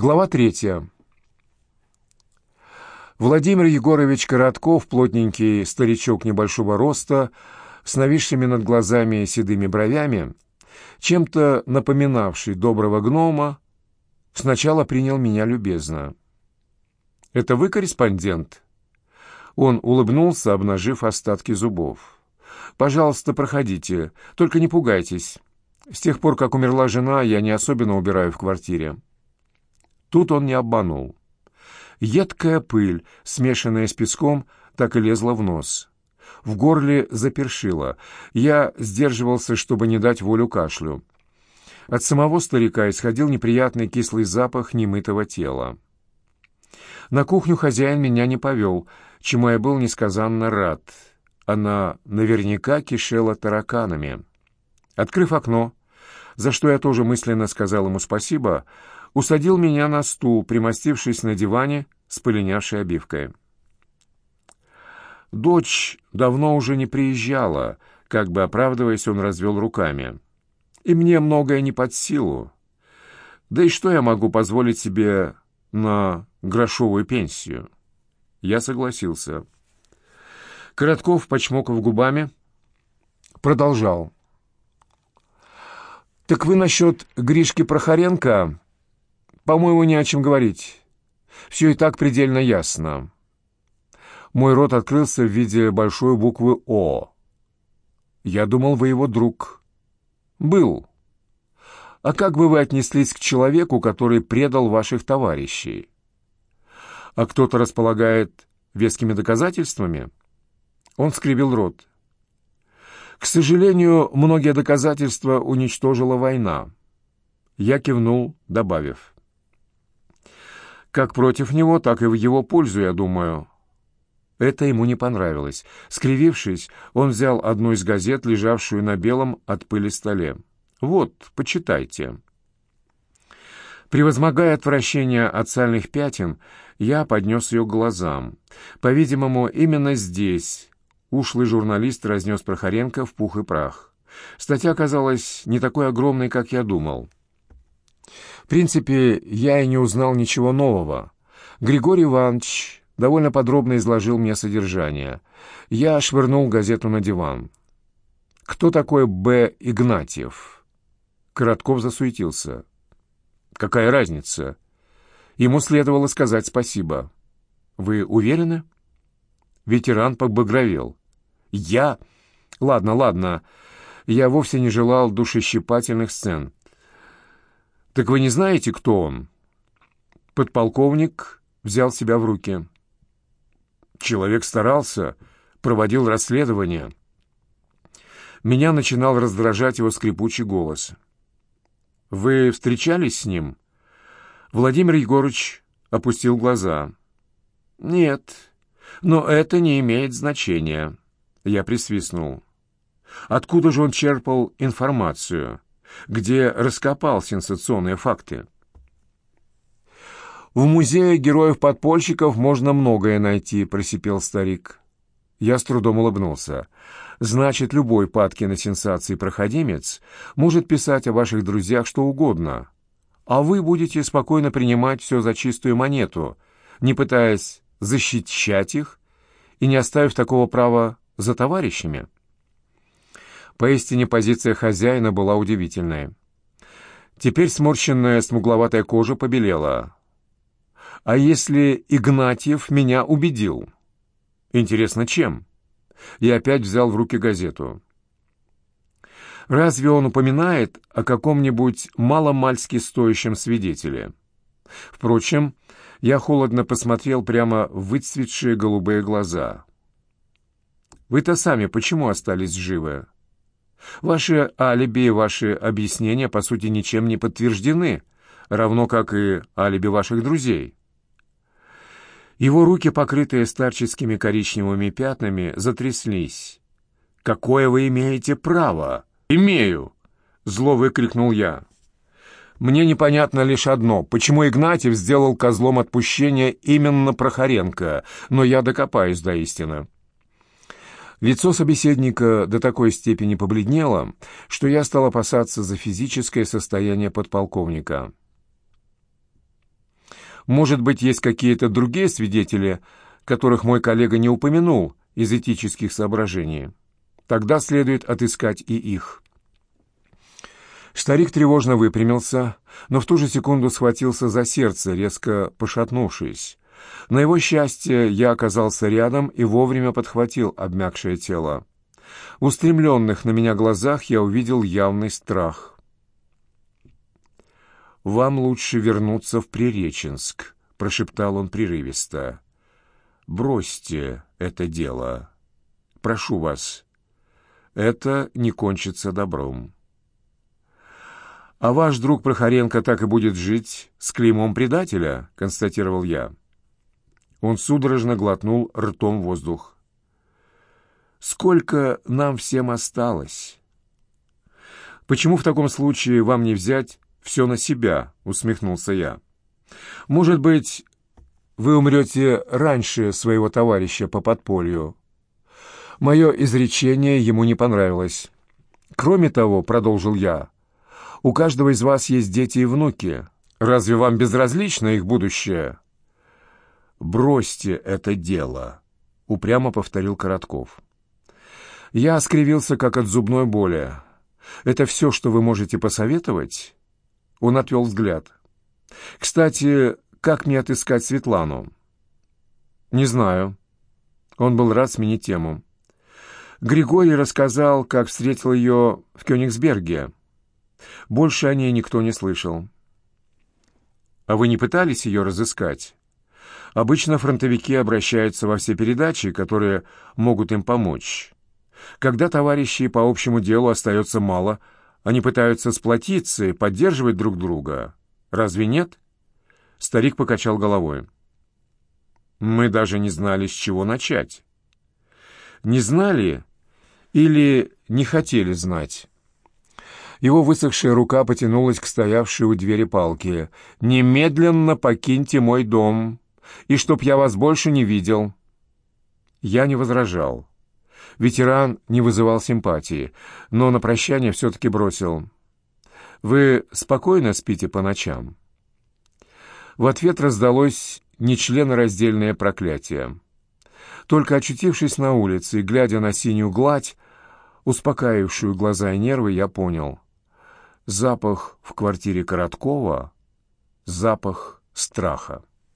Глава третья. Владимир Егорович Коротков, плотненький старичок небольшого роста, с нависшими над глазами седыми бровями, чем-то напоминавший доброго гнома, сначала принял меня любезно. «Это вы корреспондент?» Он улыбнулся, обнажив остатки зубов. «Пожалуйста, проходите, только не пугайтесь. С тех пор, как умерла жена, я не особенно убираю в квартире». Тут он не обманул. Едкая пыль, смешанная с песком, так и лезла в нос. В горле запершило. Я сдерживался, чтобы не дать волю кашлю. От самого старика исходил неприятный кислый запах немытого тела. На кухню хозяин меня не повел, чему я был несказанно рад. Она наверняка кишела тараканами. Открыв окно, за что я тоже мысленно сказал ему спасибо, усадил меня на стул, примостившись на диване с полинявшей обивкой. Дочь давно уже не приезжала, как бы оправдываясь, он развел руками. И мне многое не под силу. Да и что я могу позволить себе на грошовую пенсию? Я согласился. Коротков, почмокав губами, продолжал. «Так вы насчет Гришки Прохоренко, по-моему, не о чем говорить. Все и так предельно ясно. Мой рот открылся в виде большой буквы «О». Я думал, вы его друг. Был. А как бы вы отнеслись к человеку, который предал ваших товарищей? А кто-то располагает вескими доказательствами? Он скривил рот. К сожалению, многие доказательства уничтожила война. Я кивнул, добавив. Как против него, так и в его пользу, я думаю. Это ему не понравилось. Скривившись, он взял одну из газет, лежавшую на белом от пыли столе. «Вот, почитайте». Превозмогая отвращение от сальных пятен, я поднес ее к глазам. По-видимому, именно здесь ушлый журналист разнес Прохоренко в пух и прах. Статья оказалась не такой огромной, как я думал. Принципе, я и не узнал ничего нового. Григорий Иванович довольно подробно изложил мне содержание. Я швырнул газету на диван. «Кто такой Б. Игнатьев?» Коротков засуетился. «Какая разница?» Ему следовало сказать спасибо. «Вы уверены?» Ветеран побагровел. «Я? Ладно, ладно. Я вовсе не желал душещипательных сцен. Так вы не знаете, кто он?» Подполковник взял себя в руки. Человек старался, проводил расследование. Меня начинал раздражать его скрипучий голос. «Вы встречались с ним?» Владимир Егорович опустил глаза. «Нет, но это не имеет значения». Я присвистнул. «Откуда же он черпал информацию? Где раскопал сенсационные факты?» «В музее героев-подпольщиков можно многое найти», — просипел старик. Я с трудом улыбнулся. «Значит, любой падки на сенсации проходимец может писать о ваших друзьях что угодно, а вы будете спокойно принимать все за чистую монету, не пытаясь защищать их и не оставив такого права за товарищами». Поистине позиция хозяина была удивительная. Теперь сморщенная смугловатая кожа побелела. А если Игнатьев меня убедил? Интересно, чем? Я опять взял в руки газету. Разве он упоминает о каком-нибудь маломальски стоящем свидетеле? Впрочем, я холодно посмотрел прямо в выцветшие голубые глаза. Вы-то сами почему остались живы? Ваши алиби и ваши объяснения, по сути, ничем не подтверждены, равно как и алиби ваших друзей. Его руки, покрытые старческими коричневыми пятнами, затряслись. «Какое вы имеете право?» «Имею!» — зло выкрикнул я. «Мне непонятно лишь одно, почему Игнатьев сделал козлом отпущения именно Прохоренко, но я докопаюсь до истины». Лицо собеседника до такой степени побледнело, что я стал опасаться за физическое состояние подполковника. Может быть, есть какие-то другие свидетели, которых мой коллега не упомянул из этических соображений. Тогда следует отыскать и их. Старик тревожно выпрямился, но в ту же секунду схватился за сердце, резко пошатнувшись. На его счастье я оказался рядом и вовремя подхватил обмякшее тело. В устремленных на меня глазах я увидел явный страх. «Вам лучше вернуться в Приреченск», — прошептал он прерывисто. «Бросьте это дело. Прошу вас. Это не кончится добром». «А ваш друг Прохоренко так и будет жить с клеймом предателя?» — констатировал я. Он судорожно глотнул ртом воздух. «Сколько нам всем осталось?» «Почему в таком случае вам не взять все на себя?» — усмехнулся я. «Может быть, вы умрете раньше своего товарища по подполью?» Мое изречение ему не понравилось. «Кроме того», — продолжил я, — у каждого из вас есть дети и внуки. Разве вам безразлично их будущее?» «Бросьте это дело», — упрямо повторил Коротков. Я скривился, как от зубной боли. «Это все, что вы можете посоветовать?» Он отвел взгляд. «Кстати, как мне отыскать Светлану?» «Не знаю». Он был рад сменить тему. Григорий рассказал, как встретил ее в Кёнигсберге. Больше о ней никто не слышал. А вы не пытались ее разыскать? Обычно фронтовики обращаются во все передачи, которые могут им помочь. Когда товарищей по общему делу остается мало, они пытаются сплотиться и поддерживать друг друга. Разве нет? Старик покачал головой. Мы даже не знали, с чего начать. Не знали или не хотели знать? Его высохшая рука потянулась к стоявшей у двери палке. «Немедленно покиньте мой дом, и чтоб я вас больше не видел». Я не возражал. Ветеран не вызывал симпатии, но на прощание все-таки бросил. «Вы спокойно спите по ночам?» В ответ раздалось нечленораздельное проклятие. Только очутившись на улице и глядя на синюю гладь, успокаивавшую глаза и нервы, я понял — Запах в квартире Короткова — запах страха.